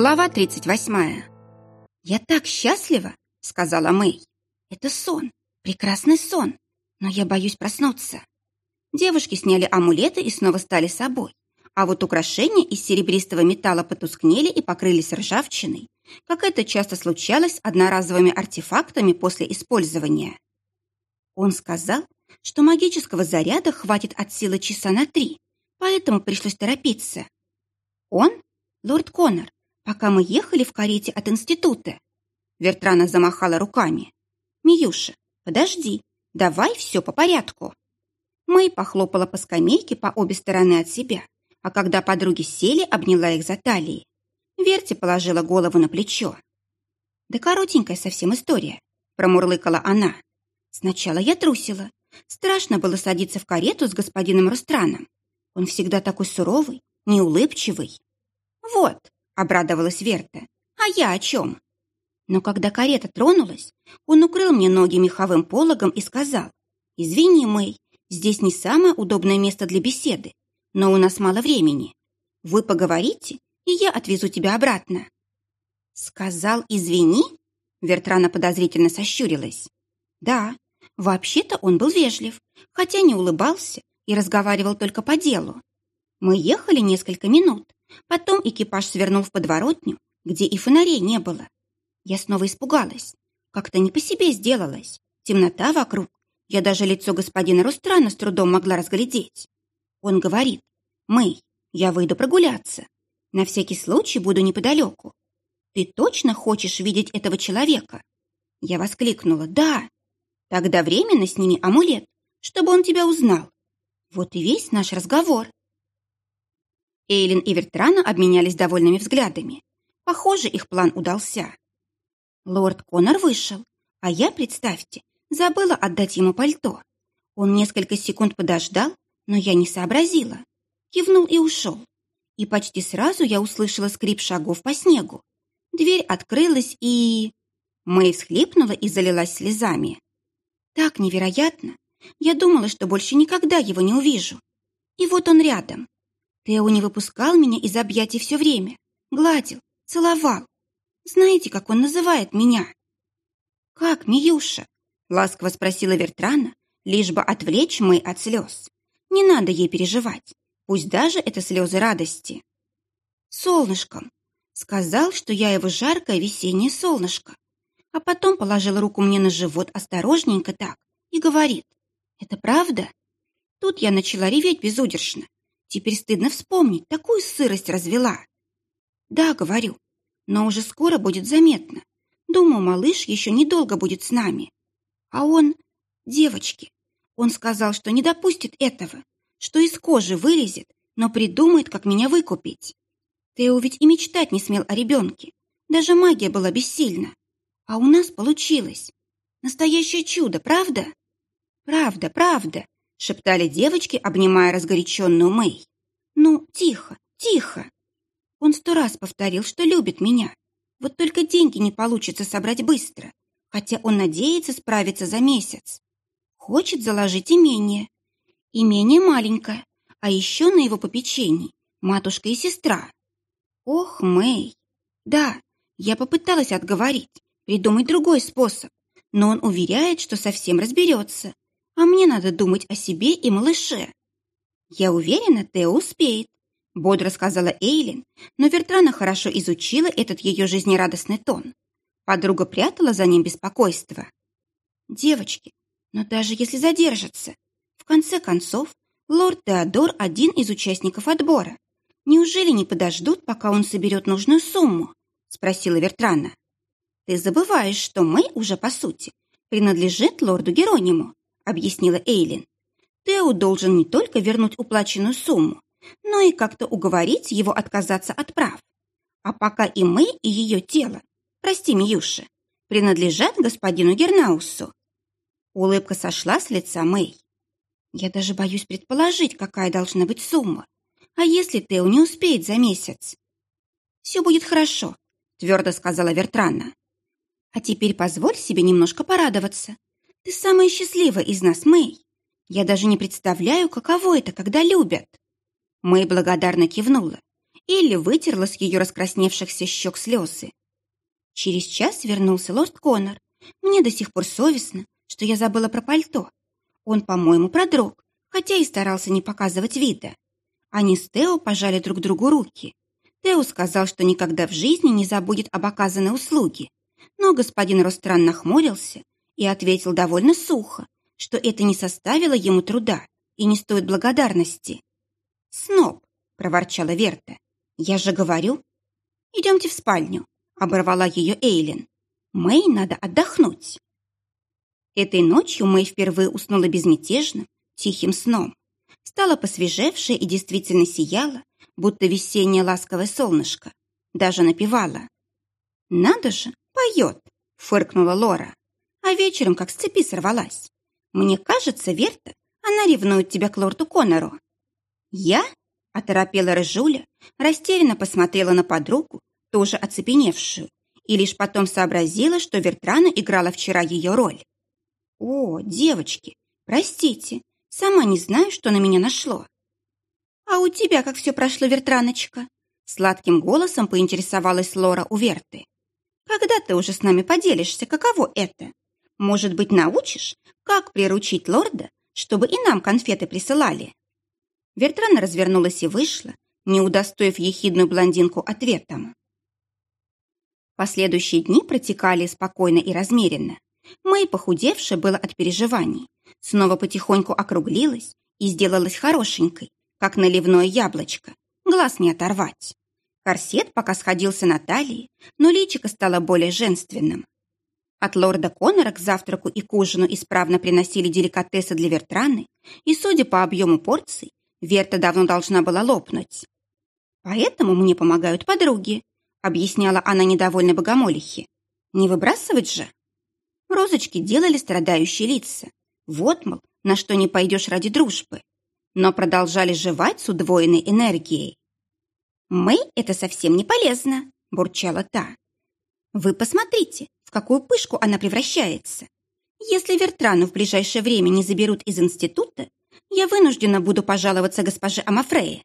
Глава 38. «Я так счастлива!» — сказала Мэй. «Это сон, прекрасный сон, но я боюсь проснуться». Девушки сняли амулеты и снова стали собой, а вот украшения из серебристого металла потускнели и покрылись ржавчиной, как это часто случалось одноразовыми артефактами после использования. Он сказал, что магического заряда хватит от силы часа на три, поэтому пришлось торопиться. Он? Лорд Коннор, пока мы ехали в карете от института. Вертрана замахала руками. «Миюша, подожди, давай все по порядку». Мэй похлопала по скамейке по обе стороны от себя, а когда подруги сели, обняла их за талии. Верти положила голову на плечо. «Да коротенькая совсем история», — промурлыкала она. «Сначала я трусила. Страшно было садиться в карету с господином Рустраном. Он всегда такой суровый, неулыбчивый». «Вот», обрадовалась Верта. «А я о чем?» Но когда карета тронулась, он укрыл мне ноги меховым пологом и сказал, «Извини, Мэй, здесь не самое удобное место для беседы, но у нас мало времени. Вы поговорите, и я отвезу тебя обратно». «Сказал извини?» Вертрана подозрительно сощурилась. «Да, вообще-то он был вежлив, хотя не улыбался и разговаривал только по делу. Мы ехали несколько минут, Потом экипаж свернул в подворотню, где и фонарей не было. Я снова испугалась. Как-то не по себе сделалось. Темнота вокруг. Я даже лицо господина Рустрана с трудом могла разглядеть. Он говорит, «Мэй, я выйду прогуляться. На всякий случай буду неподалеку. Ты точно хочешь видеть этого человека?» Я воскликнула, «Да». Тогда временно сними амулет, чтобы он тебя узнал. Вот и весь наш разговор. Эйлин и Вертрана обменялись довольными взглядами. Похоже, их план удался. Лорд Конор вышел, а я, представьте, забыла отдать ему пальто. Он несколько секунд подождал, но я не сообразила. Кивнул и ушел. И почти сразу я услышала скрип шагов по снегу. Дверь открылась и... Мэй всхлипнула и залилась слезами. Так невероятно. Я думала, что больше никогда его не увижу. И вот он рядом. Тео не выпускал меня из объятий все время. Гладил, целовал. Знаете, как он называет меня? «Как, Миюша?» — ласково спросила Вертрана, лишь бы отвлечь мы от слез. Не надо ей переживать, пусть даже это слезы радости. «Солнышком!» Сказал, что я его жаркое весеннее солнышко. А потом положил руку мне на живот осторожненько так и говорит, «Это правда?» Тут я начала реветь безудержно, Теперь стыдно вспомнить, такую сырость развела. Да, говорю, но уже скоро будет заметно. Думаю, малыш еще недолго будет с нами. А он... Девочки. Он сказал, что не допустит этого, что из кожи вылезет, но придумает, как меня выкупить. Тео ведь и мечтать не смел о ребенке. Даже магия была бессильна. А у нас получилось. Настоящее чудо, правда? Правда, правда, шептали девочки, обнимая разгоряченную Мэй. «Ну, тихо, тихо!» Он сто раз повторил, что любит меня. Вот только деньги не получится собрать быстро, хотя он надеется справиться за месяц. Хочет заложить имение. Имение маленькое, а еще на его попечении матушка и сестра. Ох, Мэй! Да, я попыталась отговорить, придумать другой способ, но он уверяет, что совсем разберется а мне надо думать о себе и малыше. Я уверена, Тео успеет, бодро сказала Эйлин, но Вертрана хорошо изучила этот ее жизнерадостный тон. Подруга прятала за ним беспокойство. Девочки, но даже если задержится, в конце концов, лорд Теодор один из участников отбора. Неужели не подождут, пока он соберет нужную сумму? Спросила Вертрана. Ты забываешь, что мы уже, по сути, принадлежит лорду Герониму объяснила Эйлин. Тео должен не только вернуть уплаченную сумму, но и как-то уговорить его отказаться от прав. А пока и мы, и ее тело, прости, Миюша, принадлежат господину Гернаусу. Улыбка сошла с лица Мэй. Я даже боюсь предположить, какая должна быть сумма. А если Тео не успеет за месяц? Все будет хорошо, твердо сказала Вертрана. А теперь позволь себе немножко порадоваться. Ты самая счастливая из нас, Мэй. Я даже не представляю, каково это, когда любят». Мэй благодарно кивнула. Элли вытерла с ее раскрасневшихся щек слезы. Через час вернулся лорд Коннор. Мне до сих пор совестно, что я забыла про пальто. Он, по-моему, продрог, хотя и старался не показывать вида. Они с Тео пожали друг другу руки. Тео сказал, что никогда в жизни не забудет об оказанной услуге. Но господин Ростран нахмурился и ответил довольно сухо, что это не составило ему труда и не стоит благодарности. «Сноб», — проворчала Верта, — «я же говорю». «Идемте в спальню», — оборвала ее Эйлин. «Мэй надо отдохнуть». Этой ночью Мэй впервые уснула безмятежным, тихим сном. Стала посвежевшая и действительно сияла, будто весеннее ласковое солнышко. Даже напевала. «Надо же, поет!» — фыркнула Лора. А вечером как с цепи сорвалась. «Мне кажется, Верта, она ревнует тебя к лорду Коннору». «Я?» — оторопела Рыжуля, растерянно посмотрела на подругу, тоже оцепеневшую, и лишь потом сообразила, что Вертрана играла вчера ее роль. «О, девочки, простите, сама не знаю, что на меня нашло». «А у тебя как все прошло, Вертраночка?» Сладким голосом поинтересовалась Лора у Верты. «Когда ты уже с нами поделишься, каково это? Может быть, научишь, как приручить лорда, чтобы и нам конфеты присылали?» Вертрана развернулась и вышла, не удостоив ехидную блондинку ответом. Последующие дни протекали спокойно и размеренно. Мэй, похудевшая было от переживаний, снова потихоньку округлилась и сделалась хорошенькой, как наливное яблочко, глаз не оторвать. Корсет пока сходился на талии, но личико стало более женственным. От лорда Коннора к завтраку и к ужину исправно приносили деликатесы для Вертраны, и, судя по объему порций, Верта давно должна была лопнуть. «Поэтому мне помогают подруги», — объясняла она недовольной богомолихе. «Не выбрасывать же?» Розочки делали страдающие лица. Вот, мол, на что не пойдешь ради дружбы. Но продолжали жевать с удвоенной энергией. «Мэй это совсем не полезно», — бурчала та. «Вы посмотрите, в какую пышку она превращается. Если Вертрану в ближайшее время не заберут из института, я вынуждена буду пожаловаться госпоже Амафрее».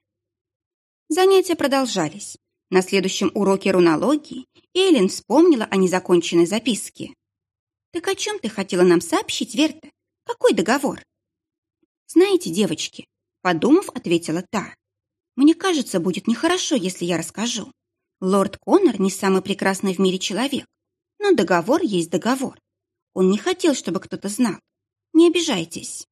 Занятия продолжались. На следующем уроке рунологии Эйлин вспомнила о незаконченной записке. «Так о чем ты хотела нам сообщить, Верта? Какой договор?» «Знаете, девочки», — подумав, ответила та. «Мне кажется, будет нехорошо, если я расскажу. Лорд Коннор не самый прекрасный в мире человек, но договор есть договор. Он не хотел, чтобы кто-то знал. Не обижайтесь».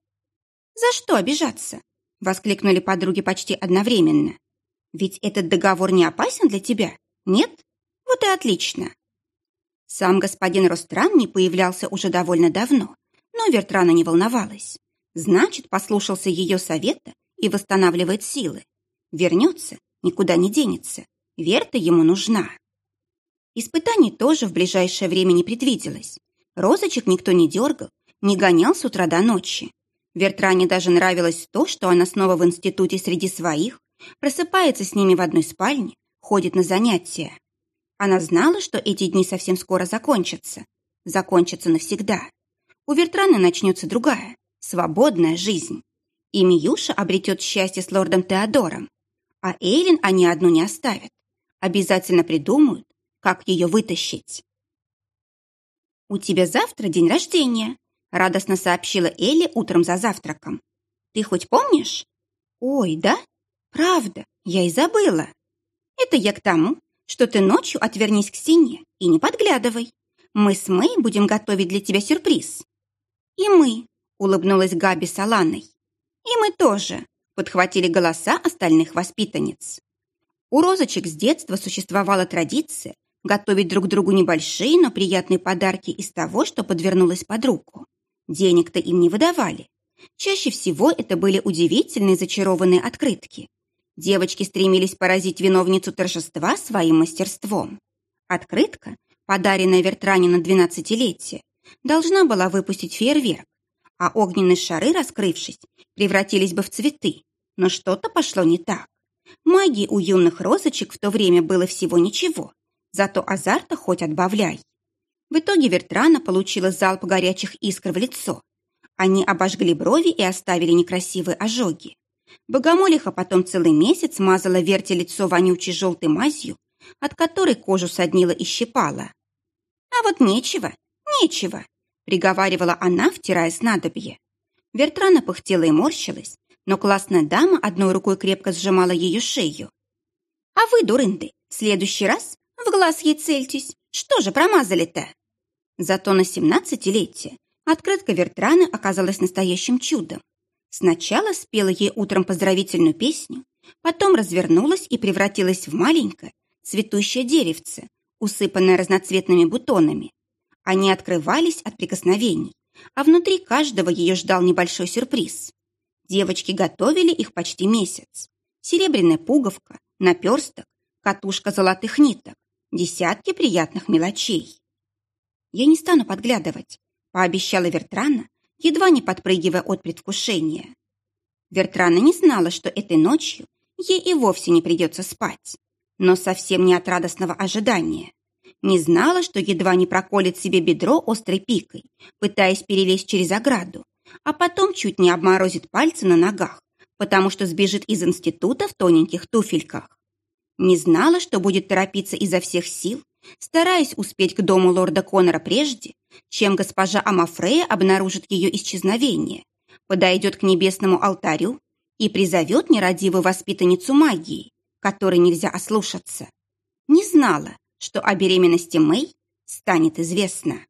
«За что обижаться?» — воскликнули подруги почти одновременно. «Ведь этот договор не опасен для тебя, нет? Вот и отлично». Сам господин Ростран не появлялся уже довольно давно, но Вертрана не волновалась. Значит, послушался ее совета и восстанавливает силы. Вернется, никуда не денется. Верта ему нужна. Испытаний тоже в ближайшее время не предвиделось. Розочек никто не дергал, не гонял с утра до ночи. Вертране даже нравилось то, что она снова в институте среди своих, просыпается с ними в одной спальне, ходит на занятия. Она знала, что эти дни совсем скоро закончатся. Закончатся навсегда. У Вертраны начнется другая, свободная жизнь. И Миюша обретет счастье с лордом Теодором. А Эйлин они одну не оставят. Обязательно придумают, как ее вытащить. «У тебя завтра день рождения», — радостно сообщила Элли утром за завтраком. «Ты хоть помнишь?» «Ой, да? Правда, я и забыла. Это я к тому, что ты ночью отвернись к стене и не подглядывай. Мы с Мэй будем готовить для тебя сюрприз». «И мы», — улыбнулась Габи с Аланой. «И мы тоже», — подхватили голоса остальных воспитанниц. У розочек с детства существовала традиция готовить друг другу небольшие, но приятные подарки из того, что подвернулось под руку. Денег-то им не выдавали. Чаще всего это были удивительные зачарованные открытки. Девочки стремились поразить виновницу торжества своим мастерством. Открытка, подаренная Вертране на двенадцатилетие, должна была выпустить фейерверк, а огненные шары, раскрывшись, превратились бы в цветы. Но что-то пошло не так. Магии у юных розочек в то время было всего ничего, Зато азарта хоть отбавляй. В итоге Вертрана получила залп горячих искр в лицо. Они обожгли брови и оставили некрасивые ожоги. Богомолиха потом целый месяц мазала верте лицо вонючей желтой мазью, от которой кожу соднила и щипала. «А вот нечего, нечего», — приговаривала она, втирая снадобье. Вертрана пыхтела и морщилась, но классная дама одной рукой крепко сжимала ее шею. «А вы, дурынды, в следующий раз в глаз ей цельтесь. Что же промазали-то?» Зато на семнадцатилетие открытка Вертраны оказалась настоящим чудом. Сначала спела ей утром поздравительную песню, потом развернулась и превратилась в маленькое, цветущее деревце, усыпанное разноцветными бутонами. Они открывались от прикосновений, а внутри каждого ее ждал небольшой сюрприз. Девочки готовили их почти месяц. Серебряная пуговка, наперсток, катушка золотых ниток, десятки приятных мелочей. «Я не стану подглядывать», — пообещала Вертрана, едва не подпрыгивая от предвкушения. Вертрана не знала, что этой ночью ей и вовсе не придется спать, но совсем не от радостного ожидания. Не знала, что едва не проколет себе бедро острой пикой, пытаясь перелезть через ограду, а потом чуть не обморозит пальцы на ногах, потому что сбежит из института в тоненьких туфельках. Не знала, что будет торопиться изо всех сил, стараясь успеть к дому лорда Коннора прежде, чем госпожа Амафрея обнаружит ее исчезновение, подойдет к небесному алтарю и призовет нерадивую воспитанницу магии, которой нельзя ослушаться. Не знала, что о беременности Мэй станет известно.